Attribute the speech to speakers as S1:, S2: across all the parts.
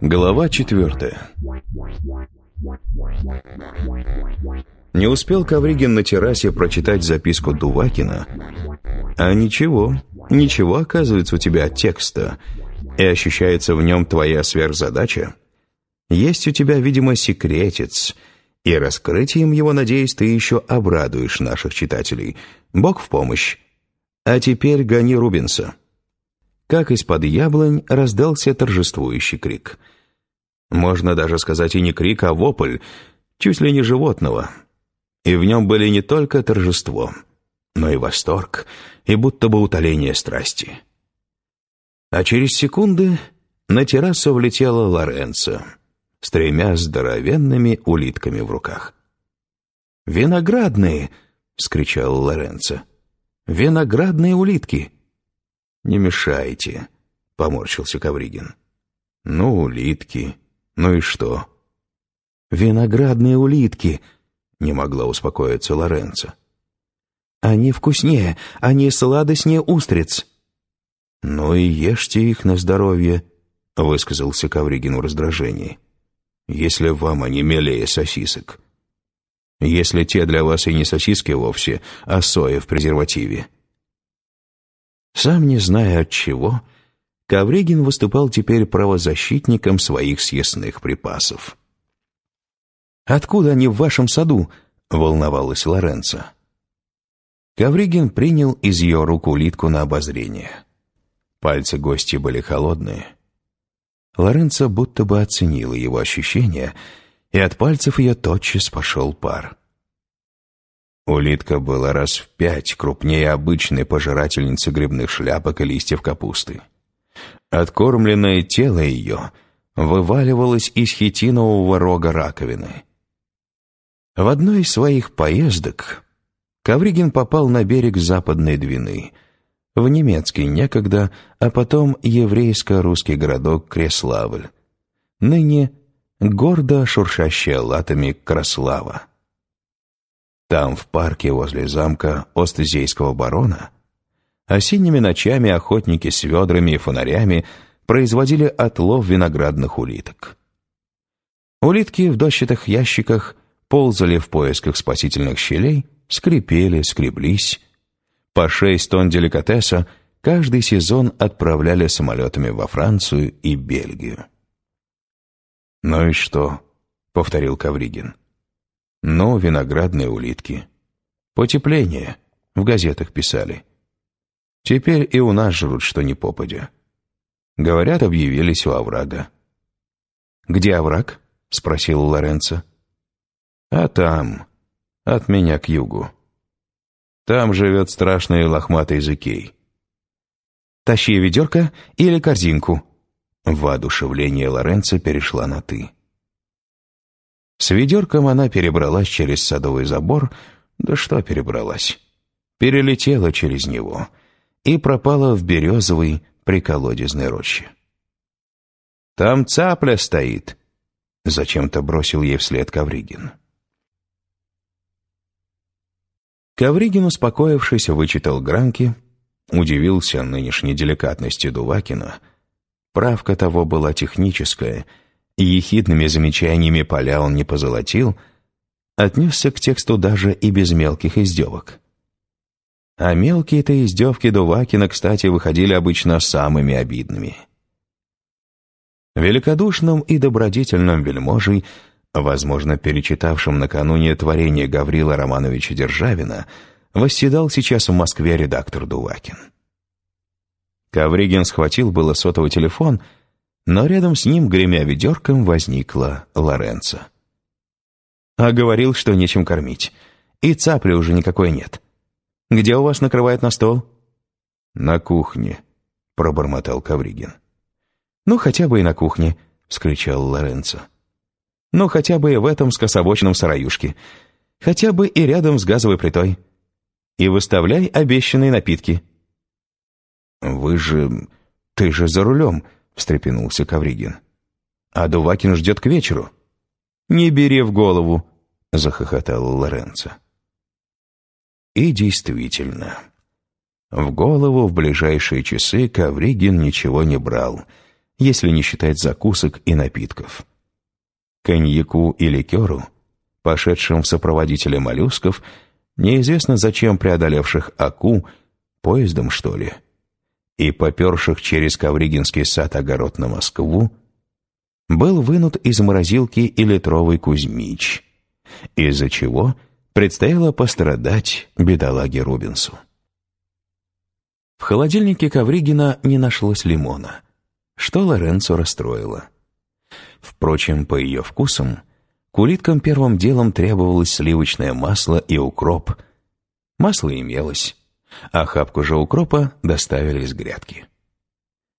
S1: Глава четвертая Не успел Ковригин на террасе прочитать записку Дувакина, а ничего, ничего оказывается у тебя от текста, и ощущается в нем твоя сверхзадача. Есть у тебя, видимо, секретец, и раскрытием его, надеюсь, ты еще обрадуешь наших читателей. Бог в помощь. А теперь гони Рубинса. Как из-под яблонь раздался торжествующий крик. Можно даже сказать и не крик, а вопль, чуть ли не животного. И в нем были не только торжество, но и восторг, и будто бы утоление страсти. А через секунды на террасу влетела Лоренцо с тремя здоровенными улитками в руках. «Виноградные!» — скричал Лоренцо. «Виноградные улитки!» «Не мешайте!» — поморщился Ковригин. «Ну, улитки. Ну и что?» «Виноградные улитки!» — не могла успокоиться Лоренцо. «Они вкуснее, они сладостнее устриц!» «Ну и ешьте их на здоровье», — высказался Ковригин в раздражении. «Если вам они милее сосисок. Если те для вас и не сосиски вовсе, а соя в презервативе». Сам не зная от чего, Ковригин выступал теперь правозащитником своих съестных припасов. «Откуда они в вашем саду?» — волновалась Лоренцо. Ковригин принял из ее рук улитку на обозрение. Пальцы гости были холодные. Лоренцо будто бы оценила его ощущения, и от пальцев ее тотчас пошел пар. Улитка была раз в пять крупнее обычной пожирательницы грибных шляпок и листьев капусты. Откормленное тело ее вываливалось из хитинового рога раковины. В одной из своих поездок Ковригин попал на берег Западной Двины — в немецкий некогда, а потом еврейско-русский городок Креславль, ныне гордо шуршащая латами Краслава. Там, в парке возле замка Остзейского барона, осенними ночами охотники с ведрами и фонарями производили отлов виноградных улиток. Улитки в дощатых ящиках ползали в поисках спасительных щелей, скрипели, скреблись, по шесть тонн деликатеса каждый сезон отправляли самолетами во Францию и Бельгию. «Ну и что?» — повторил Кавригин. «Ну, виноградные улитки. Потепление. В газетах писали. Теперь и у нас жрут, что ни попадя. Говорят, объявились у оврага». «Где овраг?» — спросил Лоренцо. «А там, от меня к югу». Там живет страшный лохматый Зыкей. «Тащи ведерко или корзинку». Воодушевление Лоренцо перешла на «ты». С ведерком она перебралась через садовый забор, да что перебралась, перелетела через него и пропала в березовой приколодезной роще. «Там цапля стоит», — зачем-то бросил ей вслед Ковригин. Ковригин, успокоившись, вычитал гранки, удивился нынешней деликатности Дувакина. Правка того была техническая, и ехидными замечаниями поля он не позолотил, отнесся к тексту даже и без мелких издевок. А мелкие-то издевки Дувакина, кстати, выходили обычно самыми обидными. Великодушным и добродетельным вельможей – возможно, перечитавшим накануне творение Гаврила Романовича Державина, восседал сейчас в Москве редактор Дувакин. Ковригин схватил было сотовый телефон, но рядом с ним, гремя ведерком, возникла Лоренцо. «А говорил, что нечем кормить. И цапли уже никакой нет. Где у вас накрывает на стол?» «На кухне», — пробормотал Ковригин. «Ну, хотя бы и на кухне», — вскричал Лоренцо. Ну, хотя бы в этом скособоченном сараюшке. Хотя бы и рядом с газовой плитой. И выставляй обещанные напитки. «Вы же... Ты же за рулем», — встрепенулся Кавригин. «А Дувакин ждет к вечеру». «Не бери в голову», —— захохотал Лоренцо. И действительно, в голову в ближайшие часы Ковригин ничего не брал, если не считать закусок и напитков. Коньяку и ликеру, пошедшим в сопроводителе моллюсков, неизвестно зачем преодолевших Аку, поездом, что ли, и поперших через Ковригинский сад-огород на Москву, был вынут из морозилки и литровый Кузьмич, из-за чего предстояло пострадать бедолаге Рубинсу. В холодильнике Ковригина не нашлось лимона, что Лоренцо расстроило. Впрочем, по ее вкусам, к улиткам первым делом требовалось сливочное масло и укроп. Масло имелось, а хапку же укропа доставили из грядки.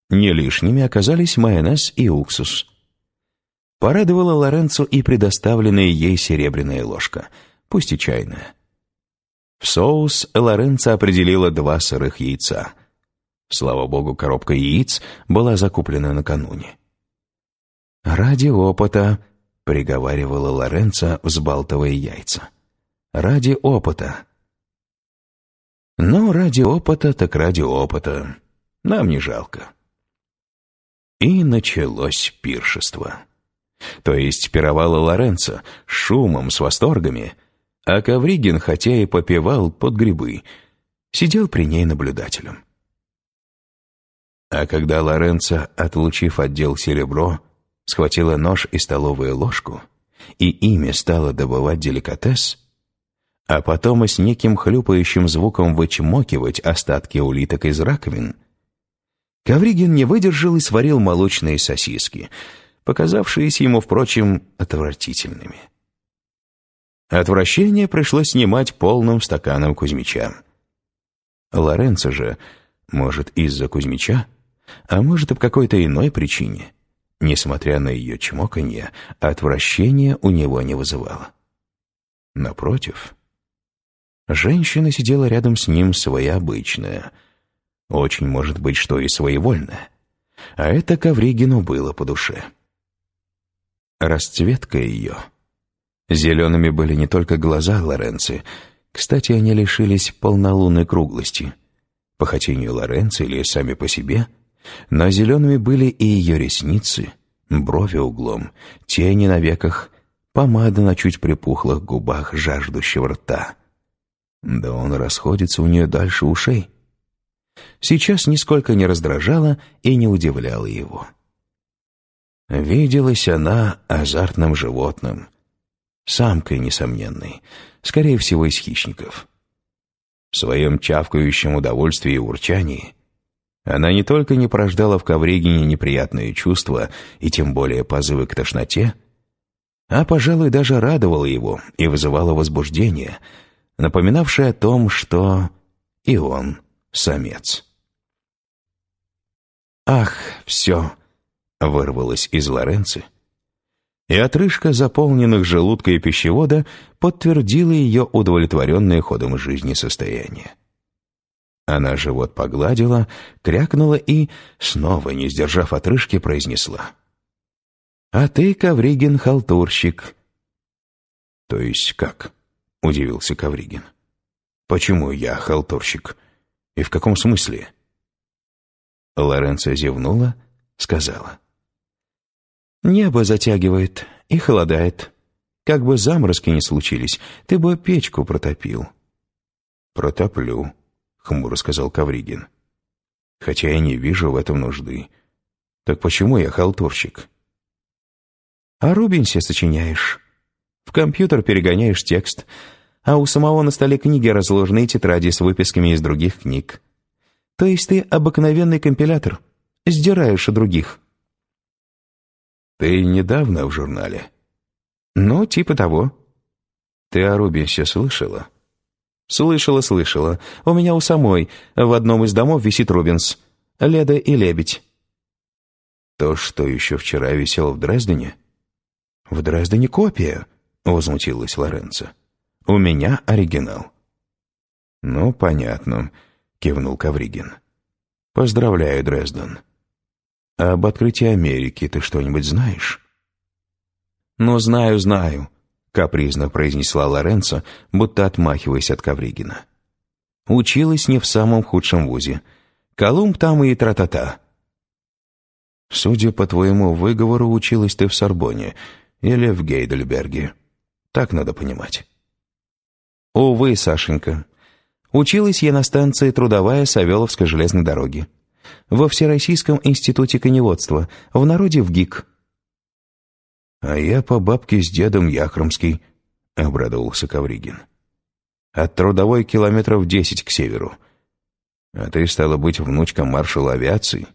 S1: Не лишними оказались майонез и уксус. Порадовала Лоренцо и предоставленная ей серебряная ложка, пусть и чайная. В соус Лоренцо определила два сырых яйца. Слава богу, коробка яиц была закуплена накануне. «Ради опыта», — приговаривала Лоренцо, взбалтывая яйца. «Ради опыта». «Ну, ради опыта, так ради опыта. Нам не жалко». И началось пиршество. То есть пировала Лоренцо шумом, с восторгами, а Ковригин, хотя и попивал под грибы, сидел при ней наблюдателем. А когда Лоренцо, отлучив отдел серебро, схватила нож и столовую ложку, и ими стала добывать деликатес, а потом и с неким хлюпающим звуком вычмокивать остатки улиток из раковин, Ковригин не выдержал и сварил молочные сосиски, показавшиеся ему, впрочем, отвратительными. Отвращение пришлось снимать полным стаканом Кузьмича. Лоренцо же, может, из-за Кузьмича, а может, и по какой-то иной причине, несмотря на ее чмоканье, отвращение у него не вызывало. Напротив, женщина сидела рядом с ним своеобычная, очень может быть, что и своевольная, а это Ковригину было по душе. Расцветка ее. Зелеными были не только глаза Лоренци, кстати, они лишились полнолунной круглости. По хотению Лоренци или сами по себе — но зелеными были и ее ресницы, брови углом, тени на веках, помада на чуть припухлых губах жаждущего рта. Да он расходится у нее дальше ушей. Сейчас нисколько не раздражала и не удивляла его. Виделась она азартным животным, самкой несомненной, скорее всего, из хищников. В своем чавкающем удовольствии и урчании — она не только не порождала в Ковригине неприятные чувства и тем более позывы к тошноте, а, пожалуй, даже радовала его и вызывала возбуждение, напоминавшее о том, что и он самец. «Ах, все!» — вырвалось из Лоренци, и отрыжка заполненных желудка и пищевода подтвердила ее удовлетворенное ходом жизни состояние. Она живот погладила, крякнула и, снова не сдержав отрыжки, произнесла. «А ты, Ковригин, халтурщик». «То есть как?» — удивился Ковригин. «Почему я халтурщик? И в каком смысле?» Лоренцо зевнула, сказала. «Небо затягивает и холодает. Как бы заморозки не случились, ты бы печку протопил». «Протоплю», — хмуро сказал Кавригин. «Хотя я не вижу в этом нужды. Так почему я халтурщик?» «А Рубинсе сочиняешь. В компьютер перегоняешь текст, а у самого на столе книги разложены тетради с выписками из других книг. То есть ты обыкновенный компилятор, сдираешь у других». «Ты недавно в журнале?»
S2: «Ну, типа того».
S1: «Ты о Рубинсе слышала?»
S2: «Слышала, слышала. У меня у самой в одном из домов висит Рубинс. Леда и лебедь».
S1: «То, что еще вчера висел в Дрездене?»
S2: «В Дрездене копия», — возмутилась Лоренцо. «У меня оригинал».
S1: «Ну, понятно», — кивнул Кавригин. «Поздравляю, Дрезден. об открытии Америки ты что-нибудь знаешь?»
S2: «Ну, знаю, знаю», — капризно произнесла Лоренцо, будто отмахиваясь от Ковригина. «Училась не в самом худшем вузе. Колумб там и тра-та-та».
S1: «Судя по твоему выговору, училась ты в Сорбоне или в Гейдельберге. Так надо понимать».
S2: «Увы, Сашенька. Училась я на станции Трудовая Савеловской железной дороги. Во Всероссийском институте коневодства, в народе в ГИК».
S1: «А я по бабке с дедом Яхромский», — обрадовался Ковригин. «От трудовой километров десять к северу. А ты, стала быть, внучка маршала авиации?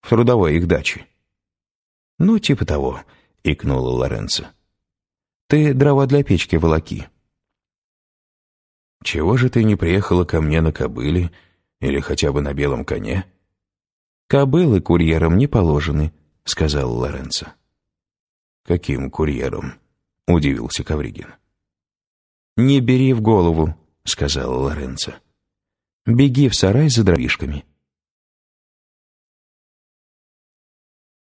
S1: В трудовой их даче».
S2: «Ну, типа того», — икнула Лоренцо. «Ты дрова для печки волоки».
S1: «Чего же ты не приехала ко мне на кобыле или хотя бы на белом коне?»
S2: «Кобылы курьерам не положены», — сказал Лоренцо.
S1: «Каким курьером?» — удивился Ковригин.
S2: «Не бери в голову», — сказал Лоренцо. «Беги в сарай за дровишками».